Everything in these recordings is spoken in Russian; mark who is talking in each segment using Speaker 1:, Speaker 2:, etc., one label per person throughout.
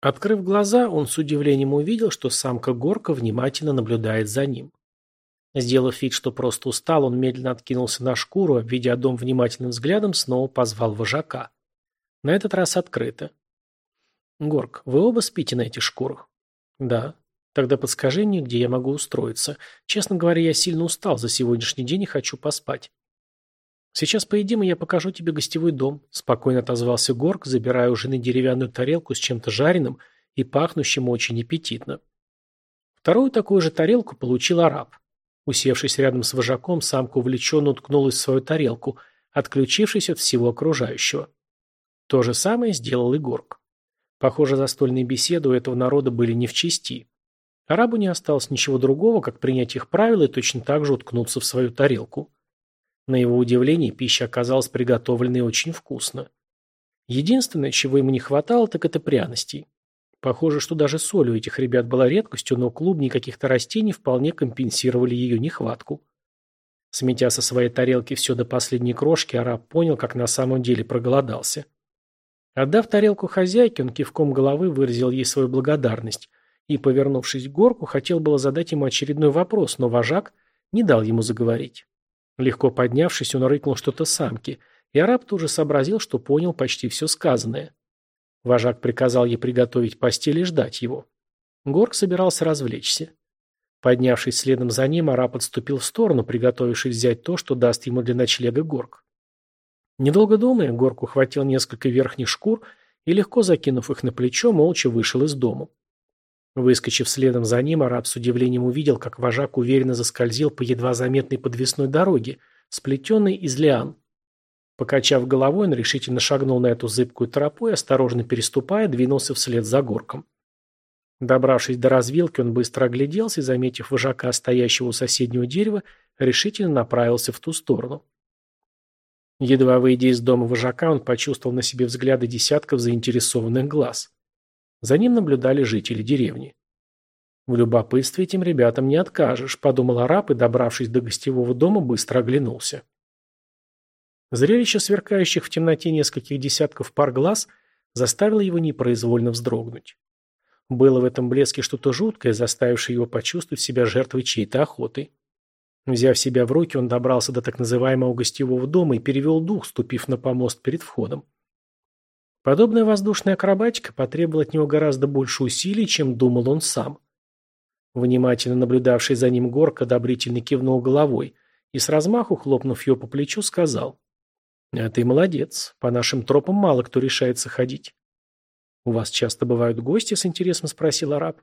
Speaker 1: Открыв глаза, он с удивлением увидел, что самка Горка внимательно наблюдает за ним. Сделав вид, что просто устал, он медленно откинулся на шкуру, обведя дом внимательным взглядом, снова позвал вожака. На этот раз открыто. «Горк, вы оба спите на этих шкурах?» «Да». «Тогда подскажи мне, где я могу устроиться. Честно говоря, я сильно устал за сегодняшний день и хочу поспать». «Сейчас поедим, и я покажу тебе гостевой дом», – спокойно отозвался Горк, забирая у жены деревянную тарелку с чем-то жареным и пахнущим очень аппетитно. Вторую такую же тарелку получил араб. Усевшись рядом с вожаком, самка увлеченно уткнулась в свою тарелку, отключившись от всего окружающего. То же самое сделал и Горк. Похоже, застольные беседы у этого народа были не в чести. Арабу не осталось ничего другого, как принять их правила и точно так же уткнуться в свою тарелку. На его удивление, пища оказалась приготовленной очень вкусно. Единственное, чего ему не хватало, так это пряностей. Похоже, что даже соль у этих ребят была редкостью, но клубни каких-то растений вполне компенсировали ее нехватку. Сметя со своей тарелки все до последней крошки, араб понял, как на самом деле проголодался. Отдав тарелку хозяйке, он кивком головы выразил ей свою благодарность и, повернувшись к горку, хотел было задать ему очередной вопрос, но вожак не дал ему заговорить. Легко поднявшись, он рыкнул что-то самке, и араб тут же сообразил, что понял почти все сказанное. Вожак приказал ей приготовить постель и ждать его. Горк собирался развлечься. Поднявшись следом за ним, араб отступил в сторону, приготовившись взять то, что даст ему для ночлега Горк. Недолго думая, Горк ухватил несколько верхних шкур и, легко закинув их на плечо, молча вышел из дома. Выскочив следом за ним, араб с удивлением увидел, как вожак уверенно заскользил по едва заметной подвесной дороге, сплетенной из лиан. Покачав головой, он решительно шагнул на эту зыбкую тропу и, осторожно переступая, двинулся вслед за горком. Добравшись до развилки, он быстро огляделся и, заметив вожака, стоящего у соседнего дерева, решительно направился в ту сторону. Едва выйдя из дома вожака, он почувствовал на себе взгляды десятков заинтересованных глаз. За ним наблюдали жители деревни. В любопытстве этим ребятам не откажешь, подумал араб и, добравшись до гостевого дома, быстро оглянулся. Зрелище сверкающих в темноте нескольких десятков пар глаз заставило его непроизвольно вздрогнуть. Было в этом блеске что-то жуткое, заставившее его почувствовать себя жертвой чьей-то охоты. Взяв себя в руки, он добрался до так называемого гостевого дома и перевел дух, ступив на помост перед входом. Подобная воздушная акробатика потребовала от него гораздо больше усилий, чем думал он сам. Внимательно наблюдавший за ним Горк одобрительно кивнул головой и с размаху, хлопнув ее по плечу, сказал «А ты молодец, по нашим тропам мало кто решается ходить». «У вас часто бывают гости?» – с интересом спросил араб.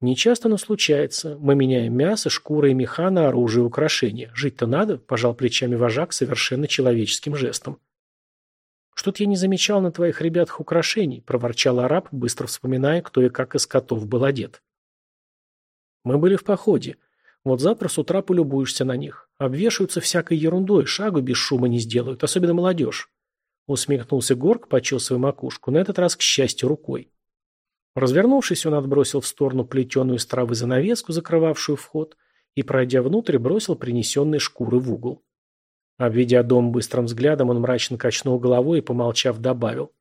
Speaker 1: «Не часто, но случается. Мы меняем мясо, шкуры и меха на оружие и украшения. Жить-то надо», – пожал плечами вожак совершенно человеческим жестом. «Что-то я не замечал на твоих ребятах украшений», – проворчал араб, быстро вспоминая, кто и как из котов был одет. «Мы были в походе. Вот завтра с утра полюбуешься на них. Обвешаются всякой ерундой, шагу без шума не сделают, особенно молодежь». Усмехнулся Горк, почесывая макушку, на этот раз, к счастью, рукой. Развернувшись, он отбросил в сторону плетеную из травы занавеску, закрывавшую вход, и, пройдя внутрь, бросил принесенные шкуры в угол. Обведя дом быстрым взглядом, он мрачно качнул головой и, помолчав, добавил.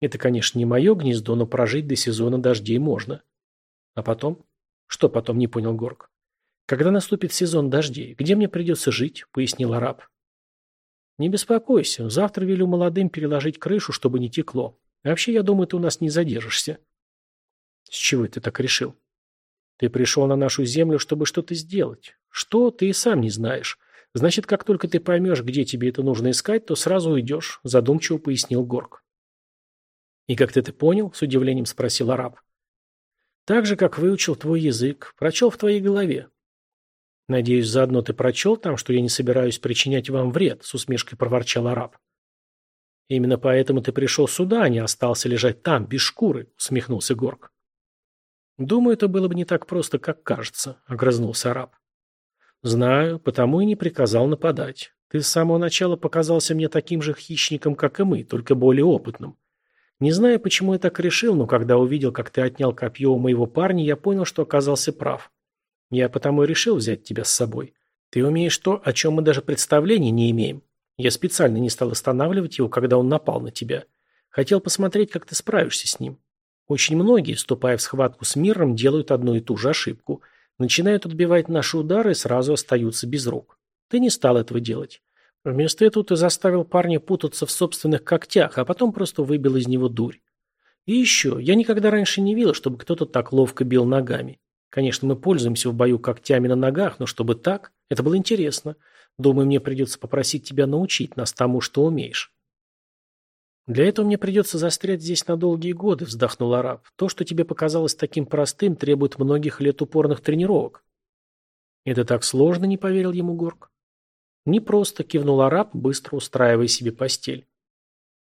Speaker 1: Это, конечно, не мое гнездо, но прожить до сезона дождей можно. А потом? Что потом, не понял Горг. Когда наступит сезон дождей, где мне придется жить, пояснил араб. Не беспокойся, завтра велю молодым переложить крышу, чтобы не текло. Вообще, я думаю, ты у нас не задержишься. С чего ты так решил? Ты пришел на нашу землю, чтобы что-то сделать. Что, ты и сам не знаешь. Значит, как только ты поймешь, где тебе это нужно искать, то сразу уйдешь, задумчиво пояснил Горг. И как ты это понял? С удивлением спросил араб. Так же, как выучил твой язык, прочел в твоей голове. Надеюсь, заодно ты прочел там, что я не собираюсь причинять вам вред, с усмешкой проворчал араб. Именно поэтому ты пришел сюда, а не остался лежать там, без шкуры, усмехнулся Горг. Думаю, это было бы не так просто, как кажется, огрызнулся араб. Знаю, потому и не приказал нападать. Ты с самого начала показался мне таким же хищником, как и мы, только более опытным. Не знаю, почему я так решил, но когда увидел, как ты отнял копье у моего парня, я понял, что оказался прав. Я потому и решил взять тебя с собой. Ты умеешь то, о чем мы даже представления не имеем. Я специально не стал останавливать его, когда он напал на тебя. Хотел посмотреть, как ты справишься с ним. Очень многие, вступая в схватку с миром, делают одну и ту же ошибку. Начинают отбивать наши удары и сразу остаются без рук. Ты не стал этого делать. Вместо этого ты заставил парня путаться в собственных когтях, а потом просто выбил из него дурь. И еще, я никогда раньше не видел, чтобы кто-то так ловко бил ногами. Конечно, мы пользуемся в бою когтями на ногах, но чтобы так, это было интересно. Думаю, мне придется попросить тебя научить нас тому, что умеешь. Для этого мне придется застрять здесь на долгие годы, вздохнул араб. То, что тебе показалось таким простым, требует многих лет упорных тренировок. Это так сложно, не поверил ему Горк. Не просто кивнул араб, быстро устраивая себе постель.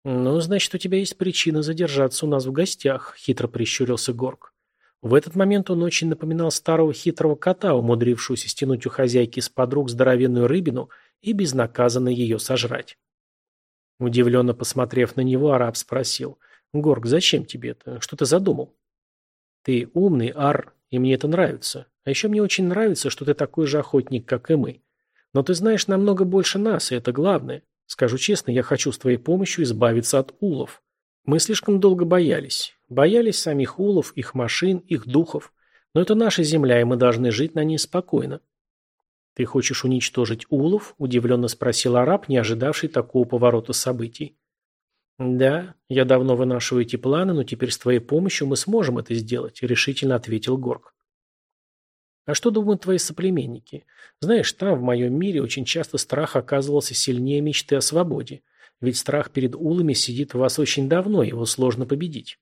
Speaker 1: «Ну, значит, у тебя есть причина задержаться у нас в гостях», — хитро прищурился Горк. В этот момент он очень напоминал старого хитрого кота, умудрившегося стянуть у хозяйки с подруг здоровенную рыбину и безнаказанно ее сожрать. Удивленно посмотрев на него, араб спросил. «Горг, зачем тебе это? Что ты задумал?» «Ты умный, Ар, и мне это нравится. А еще мне очень нравится, что ты такой же охотник, как и мы. Но ты знаешь намного больше нас, и это главное. Скажу честно, я хочу с твоей помощью избавиться от улов. Мы слишком долго боялись. Боялись самих улов, их машин, их духов. Но это наша земля, и мы должны жить на ней спокойно. «Ты хочешь уничтожить улов?» – удивленно спросил араб, не ожидавший такого поворота событий. «Да, я давно вынашиваю эти планы, но теперь с твоей помощью мы сможем это сделать», – решительно ответил Горг. А что думают твои соплеменники? Знаешь, там, в моем мире, очень часто страх оказывался сильнее мечты о свободе. Ведь страх перед улами сидит в вас очень давно, его сложно победить.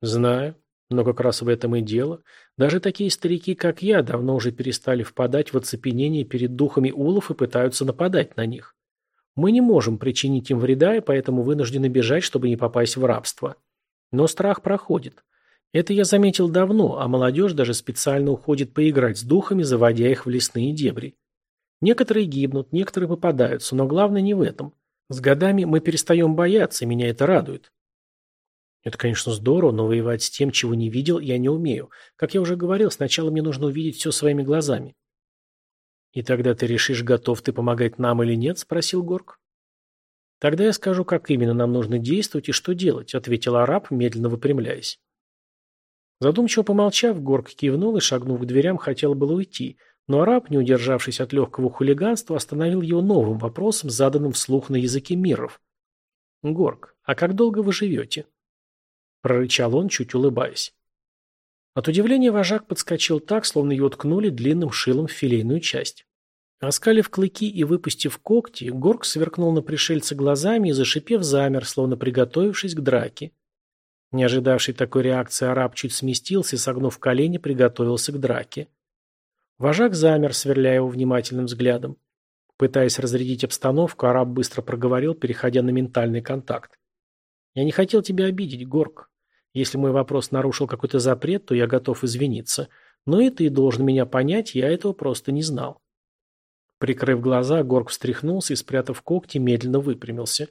Speaker 1: Знаю, но как раз в этом и дело. Даже такие старики, как я, давно уже перестали впадать в оцепенение перед духами улов и пытаются нападать на них. Мы не можем причинить им вреда, и поэтому вынуждены бежать, чтобы не попасть в рабство. Но страх проходит. Это я заметил давно, а молодежь даже специально уходит поиграть с духами, заводя их в лесные дебри. Некоторые гибнут, некоторые попадаются, но главное не в этом. С годами мы перестаем бояться, и меня это радует. Это, конечно, здорово, но воевать с тем, чего не видел, я не умею. Как я уже говорил, сначала мне нужно увидеть все своими глазами. «И тогда ты решишь, готов ты помогать нам или нет?» – спросил Горг. «Тогда я скажу, как именно нам нужно действовать и что делать», – ответил араб, медленно выпрямляясь. Задумчиво помолчав, Горг кивнул и, шагнув к дверям, хотел было уйти, но араб, не удержавшись от легкого хулиганства, остановил его новым вопросом, заданным вслух на языке миров. «Горг, а как долго вы живете?» Прорычал он, чуть улыбаясь. От удивления вожак подскочил так, словно его ткнули длинным шилом в филейную часть. Оскалив клыки и выпустив когти, Горг сверкнул на пришельца глазами и, зашипев, замер, словно приготовившись к драке. Не ожидавший такой реакции араб чуть сместился и, согнув колени, приготовился к драке. Вожак замер, сверляя его внимательным взглядом. Пытаясь разрядить обстановку, араб быстро проговорил, переходя на ментальный контакт. «Я не хотел тебя обидеть, Горк. Если мой вопрос нарушил какой-то запрет, то я готов извиниться. Но и ты должен меня понять, я этого просто не знал». Прикрыв глаза, Горк встряхнулся и, спрятав когти, медленно выпрямился.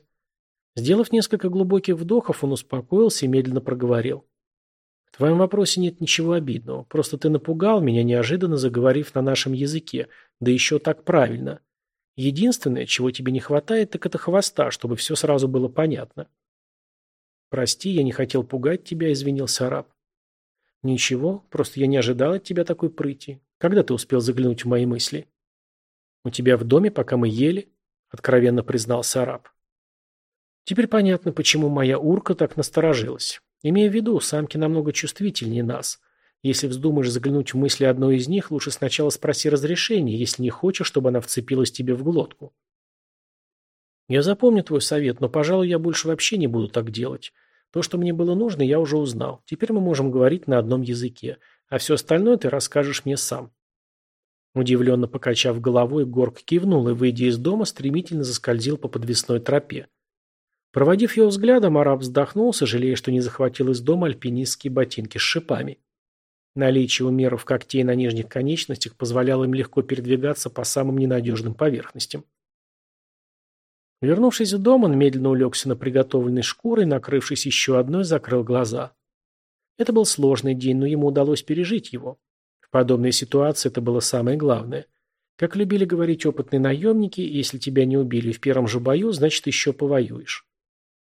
Speaker 1: Сделав несколько глубоких вдохов, он успокоился и медленно проговорил. В твоем вопросе нет ничего обидного. Просто ты напугал меня, неожиданно заговорив на нашем языке, да еще так правильно. Единственное, чего тебе не хватает, так это хвоста, чтобы все сразу было понятно. Прости, я не хотел пугать тебя, извинился араб. Ничего, просто я не ожидал от тебя такой прыти. Когда ты успел заглянуть в мои мысли? У тебя в доме, пока мы ели, откровенно признался араб. Теперь понятно, почему моя урка так насторожилась. Имея в виду, самки намного чувствительнее нас. Если вздумаешь заглянуть в мысли одной из них, лучше сначала спроси разрешения, если не хочешь, чтобы она вцепилась тебе в глотку. Я запомню твой совет, но, пожалуй, я больше вообще не буду так делать. То, что мне было нужно, я уже узнал. Теперь мы можем говорить на одном языке, а все остальное ты расскажешь мне сам. Удивленно покачав головой, Горг кивнул и, выйдя из дома, стремительно заскользил по подвесной тропе. Проводив его взглядом, араб вздохнул, сожалея, что не захватил из дома альпинистские ботинки с шипами. Наличие умеров когтей на нижних конечностях позволяло им легко передвигаться по самым ненадежным поверхностям. Вернувшись в дом, он медленно улегся на приготовленной шкурой, накрывшись еще одной, закрыл глаза. Это был сложный день, но ему удалось пережить его. В подобной ситуации это было самое главное. Как любили говорить опытные наемники, если тебя не убили в первом же бою, значит еще повоюешь.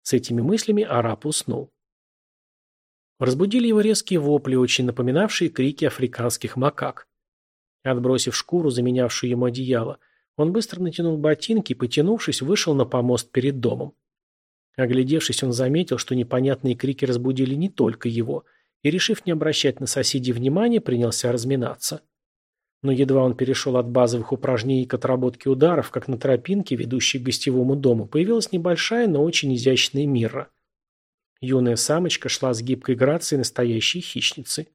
Speaker 1: С этими мыслями араб уснул. Разбудили его резкие вопли, очень напоминавшие крики африканских макак. Отбросив шкуру, заменявшую ему одеяло, он быстро натянул ботинки и, потянувшись, вышел на помост перед домом. Оглядевшись, он заметил, что непонятные крики разбудили не только его, и, решив не обращать на соседей внимания, принялся разминаться. Но едва он перешел от базовых упражнений к отработке ударов, как на тропинке, ведущей к гостевому дому, появилась небольшая, но очень изящная мирра. Юная самочка шла с гибкой грацией настоящей хищницы.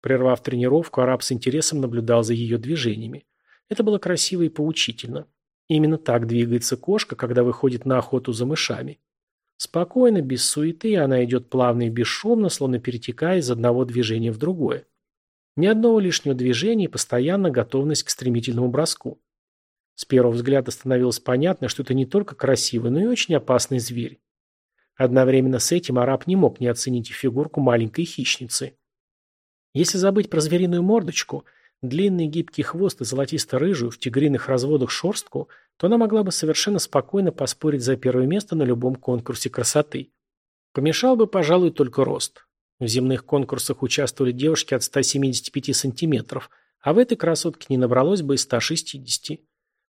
Speaker 1: Прервав тренировку, араб с интересом наблюдал за ее движениями. Это было красиво и поучительно. Именно так двигается кошка, когда выходит на охоту за мышами. Спокойно, без суеты, она идет плавно и бесшумно, словно перетекая из одного движения в другое. Ни одного лишнего движения и постоянно готовность к стремительному броску. С первого взгляда становилось понятно, что это не только красивый, но и очень опасный зверь. Одновременно с этим араб не мог не оценить и фигурку маленькой хищницы. Если забыть про звериную мордочку, длинный гибкий хвост и золотисто-рыжую в тигриных разводах шерстку, то она могла бы совершенно спокойно поспорить за первое место на любом конкурсе красоты. Помешал бы, пожалуй, только рост. В земных конкурсах участвовали девушки от 175 сантиметров, а в этой красотке не набралось бы и 160.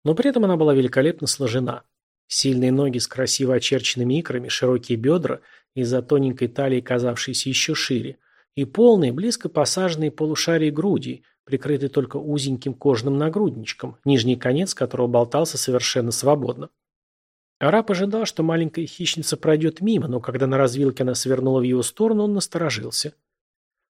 Speaker 1: Но при этом она была великолепно сложена. Сильные ноги с красиво очерченными икрами, широкие бедра, из-за тоненькой талии казавшиеся еще шире, и полные, близко посаженные полушария груди, прикрытые только узеньким кожным нагрудничком, нижний конец которого болтался совершенно свободно. Араб ожидал, что маленькая хищница пройдет мимо, но когда на развилке она свернула в его сторону, он насторожился.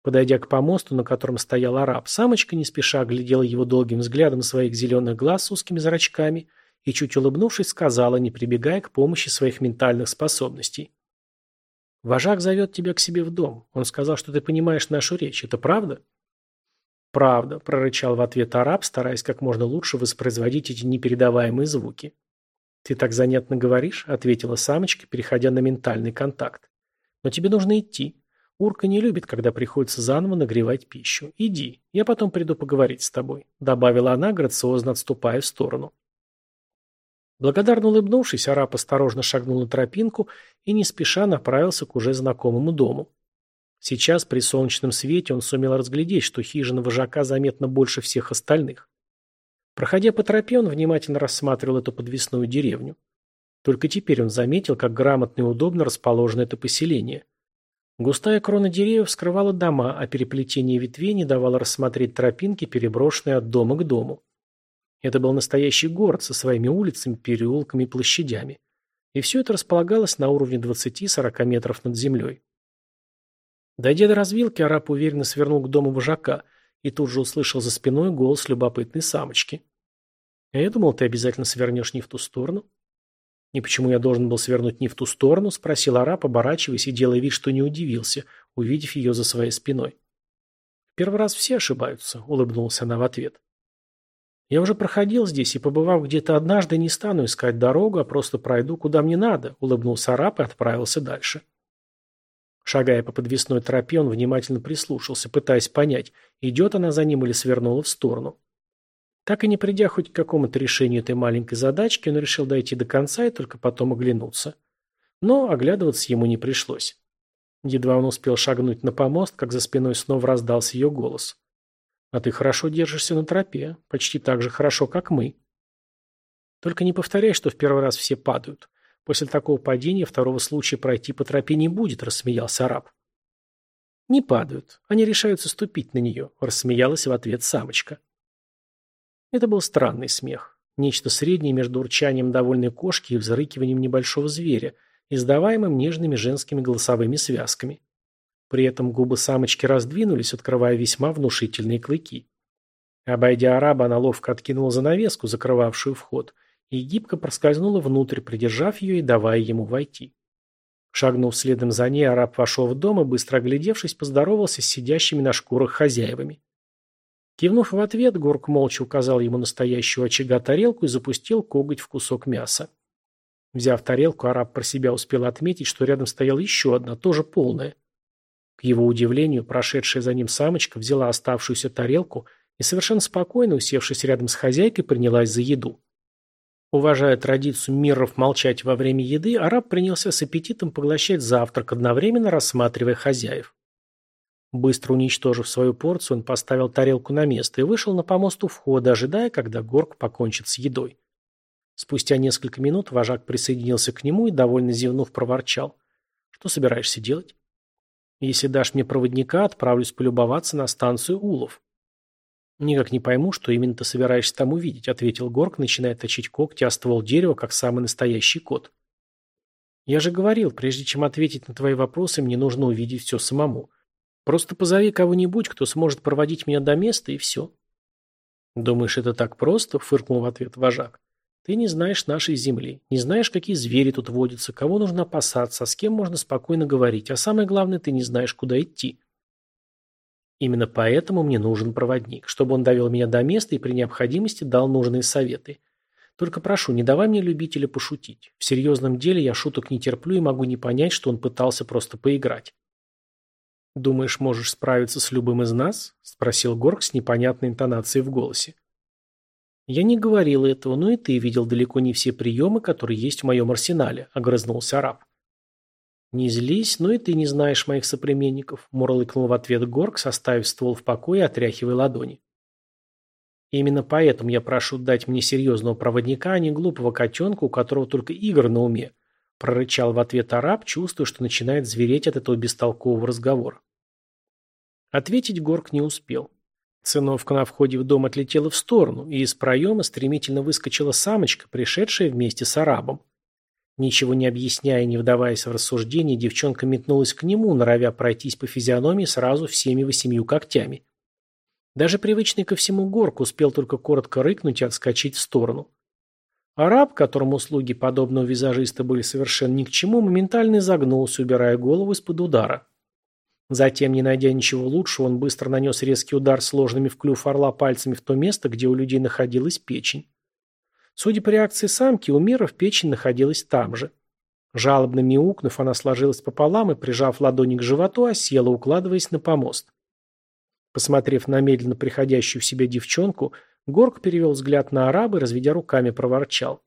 Speaker 1: Подойдя к помосту, на котором стоял араб, самочка не спеша глядела его долгим взглядом своих зеленых глаз с узкими зрачками и, чуть улыбнувшись, сказала, не прибегая к помощи своих ментальных способностей. «Вожак зовет тебя к себе в дом. Он сказал, что ты понимаешь нашу речь. Это правда?» «Правда», – прорычал в ответ араб, стараясь как можно лучше воспроизводить эти непередаваемые звуки. «Ты так занятно говоришь», — ответила самочка, переходя на ментальный контакт. «Но тебе нужно идти. Урка не любит, когда приходится заново нагревать пищу. Иди, я потом приду поговорить с тобой», — добавила она, грациозно отступая в сторону. Благодарно улыбнувшись, араб осторожно шагнул на тропинку и не спеша направился к уже знакомому дому. Сейчас при солнечном свете он сумел разглядеть, что хижина вожака заметно больше всех остальных. Проходя по тропе, он внимательно рассматривал эту подвесную деревню. Только теперь он заметил, как грамотно и удобно расположено это поселение. Густая крона деревьев скрывала дома, а переплетение ветвей не давало рассмотреть тропинки, переброшенные от дома к дому. Это был настоящий город со своими улицами, переулками и площадями. И все это располагалось на уровне 20-40 метров над землей. Дойдя до развилки, араб уверенно свернул к дому вожака – и тут же услышал за спиной голос любопытной самочки. «А я думал, ты обязательно свернешь не в ту сторону». «И почему я должен был свернуть не в ту сторону?» – спросил араб, оборачиваясь и делая вид, что не удивился, увидев ее за своей спиной. «В первый раз все ошибаются», – улыбнулся она в ответ. «Я уже проходил здесь и, побывав где-то однажды, не стану искать дорогу, а просто пройду, куда мне надо», – улыбнулся араб и отправился дальше. Шагая по подвесной тропе, он внимательно прислушался, пытаясь понять, идет она за ним или свернула в сторону. Так и не придя хоть к какому-то решению этой маленькой задачки, он решил дойти до конца и только потом оглянуться. Но оглядываться ему не пришлось. Едва он успел шагнуть на помост, как за спиной снова раздался ее голос. «А ты хорошо держишься на тропе, почти так же хорошо, как мы». «Только не повторяй, что в первый раз все падают. После такого падения второго случая пройти по тропе не будет, рассмеялся араб. Не падают, они решаются ступить на нее, рассмеялась в ответ самочка. Это был странный смех. Нечто среднее между урчанием довольной кошки и взрыкиванием небольшого зверя, издаваемым нежными женскими голосовыми связками. При этом губы самочки раздвинулись, открывая весьма внушительные клыки. Обойдя араба, она ловко откинула занавеску, закрывавшую вход, и гибко проскользнула внутрь, придержав ее и давая ему войти. Шагнув следом за ней, араб вошел в дом и, быстро оглядевшись, поздоровался с сидящими на шкурах хозяевами. Кивнув в ответ, Горк молча указал ему настоящую очага тарелку и запустил коготь в кусок мяса. Взяв тарелку, араб про себя успел отметить, что рядом стояла еще одна, тоже полная. К его удивлению, прошедшая за ним самочка взяла оставшуюся тарелку и, совершенно спокойно, усевшись рядом с хозяйкой, принялась за еду. Уважая традицию миров молчать во время еды, араб принялся с аппетитом поглощать завтрак, одновременно рассматривая хозяев. Быстро уничтожив свою порцию, он поставил тарелку на место и вышел на помост у входа, ожидая, когда Горк покончит с едой. Спустя несколько минут вожак присоединился к нему и, довольно зевнув, проворчал. «Что собираешься делать?» «Если дашь мне проводника, отправлюсь полюбоваться на станцию Улов». «Никак не пойму, что именно ты собираешься там увидеть», — ответил Горк, начиная точить когти о ствол дерева, как самый настоящий кот. «Я же говорил, прежде чем ответить на твои вопросы, мне нужно увидеть все самому. Просто позови кого-нибудь, кто сможет проводить меня до места, и все». «Думаешь, это так просто?» — фыркнул в ответ вожак. «Ты не знаешь нашей земли, не знаешь, какие звери тут водятся, кого нужно опасаться, с кем можно спокойно говорить, а самое главное, ты не знаешь, куда идти». Именно поэтому мне нужен проводник, чтобы он довел меня до места и при необходимости дал нужные советы. Только прошу, не давай мне любителя пошутить. В серьезном деле я шуток не терплю и могу не понять, что он пытался просто поиграть. «Думаешь, можешь справиться с любым из нас?» – спросил Горг с непонятной интонацией в голосе. «Я не говорил этого, но и ты видел далеко не все приемы, которые есть в моем арсенале», – огрызнулся араб. «Не злись, но и ты не знаешь моих соплеменников», – мурлыкнул в ответ Горг, составив ствол в покое и отряхивая ладони. «Именно поэтому я прошу дать мне серьезного проводника, а не глупого котенка, у которого только игр на уме», – прорычал в ответ араб, чувствуя, что начинает звереть от этого бестолкового разговора. Ответить Горг не успел. Циновка на входе в дом отлетела в сторону, и из проема стремительно выскочила самочка, пришедшая вместе с арабом. Ничего не объясняя и не вдаваясь в рассуждения, девчонка метнулась к нему, норовя пройтись по физиономии сразу всеми восемью когтями. Даже привычный ко всему горк успел только коротко рыкнуть и отскочить в сторону. Араб, которому услуги подобного визажиста были совершенно ни к чему, моментально изогнулся, убирая голову из-под удара. Затем, не найдя ничего лучшего, он быстро нанес резкий удар сложными в клюв орла пальцами в то место, где у людей находилась печень. Судя по реакции самки, у Миров печень находилась там же. Жалобно мяукнув, она сложилась пополам и, прижав ладони к животу, осела, укладываясь на помост. Посмотрев на медленно приходящую в себя девчонку, Горг перевел взгляд на араба и, разведя руками, проворчал.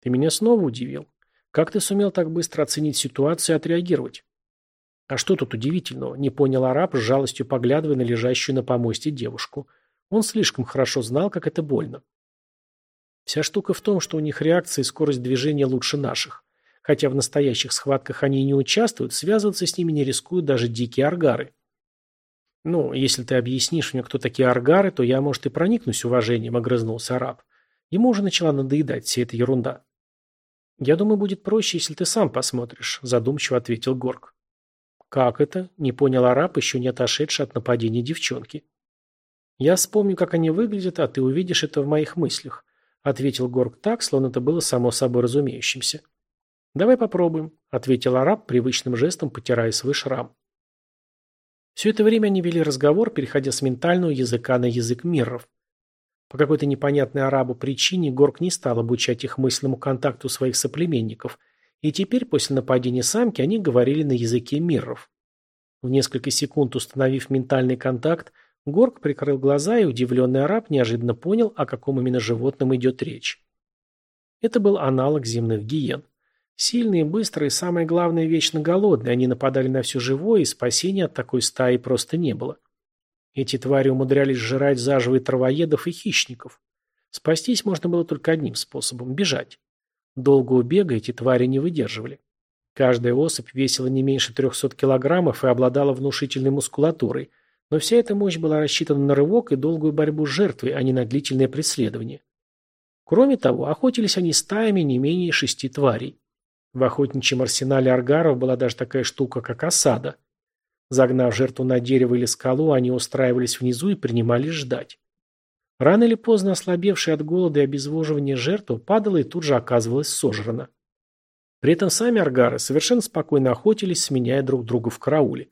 Speaker 1: «Ты меня снова удивил. Как ты сумел так быстро оценить ситуацию и отреагировать?» «А что тут удивительного?» – не понял араб, с жалостью поглядывая на лежащую на помосте девушку. Он слишком хорошо знал, как это больно. Вся штука в том, что у них реакция и скорость движения лучше наших. Хотя в настоящих схватках они не участвуют, связываться с ними не рискуют даже дикие аргары. «Ну, если ты объяснишь мне, кто такие аргары, то я, может, и проникнусь уважением», — огрызнулся араб. Ему уже начала надоедать вся эта ерунда. «Я думаю, будет проще, если ты сам посмотришь», — задумчиво ответил Горг. «Как это?» — не понял араб, еще не отошедший от нападения девчонки. «Я вспомню, как они выглядят, а ты увидишь это в моих мыслях. — ответил Горг так, словно это было само собой разумеющимся. «Давай попробуем», — ответил араб, привычным жестом потирая свой шрам. Все это время они вели разговор, переходя с ментального языка на язык мирров. По какой-то непонятной арабу причине Горг не стал обучать их мысленному контакту своих соплеменников, и теперь, после нападения самки, они говорили на языке мирров. В несколько секунд установив ментальный контакт, Горг прикрыл глаза, и удивленный араб неожиданно понял, о каком именно животном идет речь. Это был аналог земных гиен. Сильные, быстрые, самое главное, вечно голодные, они нападали на все живое, и спасения от такой стаи просто не было. Эти твари умудрялись жрать заживо травоедов и хищников. Спастись можно было только одним способом – бежать. Долгого бега эти твари не выдерживали. Каждая особь весила не меньше 300 килограммов и обладала внушительной мускулатурой, но вся эта мощь была рассчитана на рывок и долгую борьбу с жертвой, а не на длительное преследование. Кроме того, охотились они стаями не менее шести тварей. В охотничьем арсенале аргаров была даже такая штука, как осада. Загнав жертву на дерево или скалу, они устраивались внизу и принимались ждать. Рано или поздно ослабевшая от голода и обезвоживания жертва падала и тут же оказывалась сожрана. При этом сами аргары совершенно спокойно охотились, сменяя друг друга в карауле.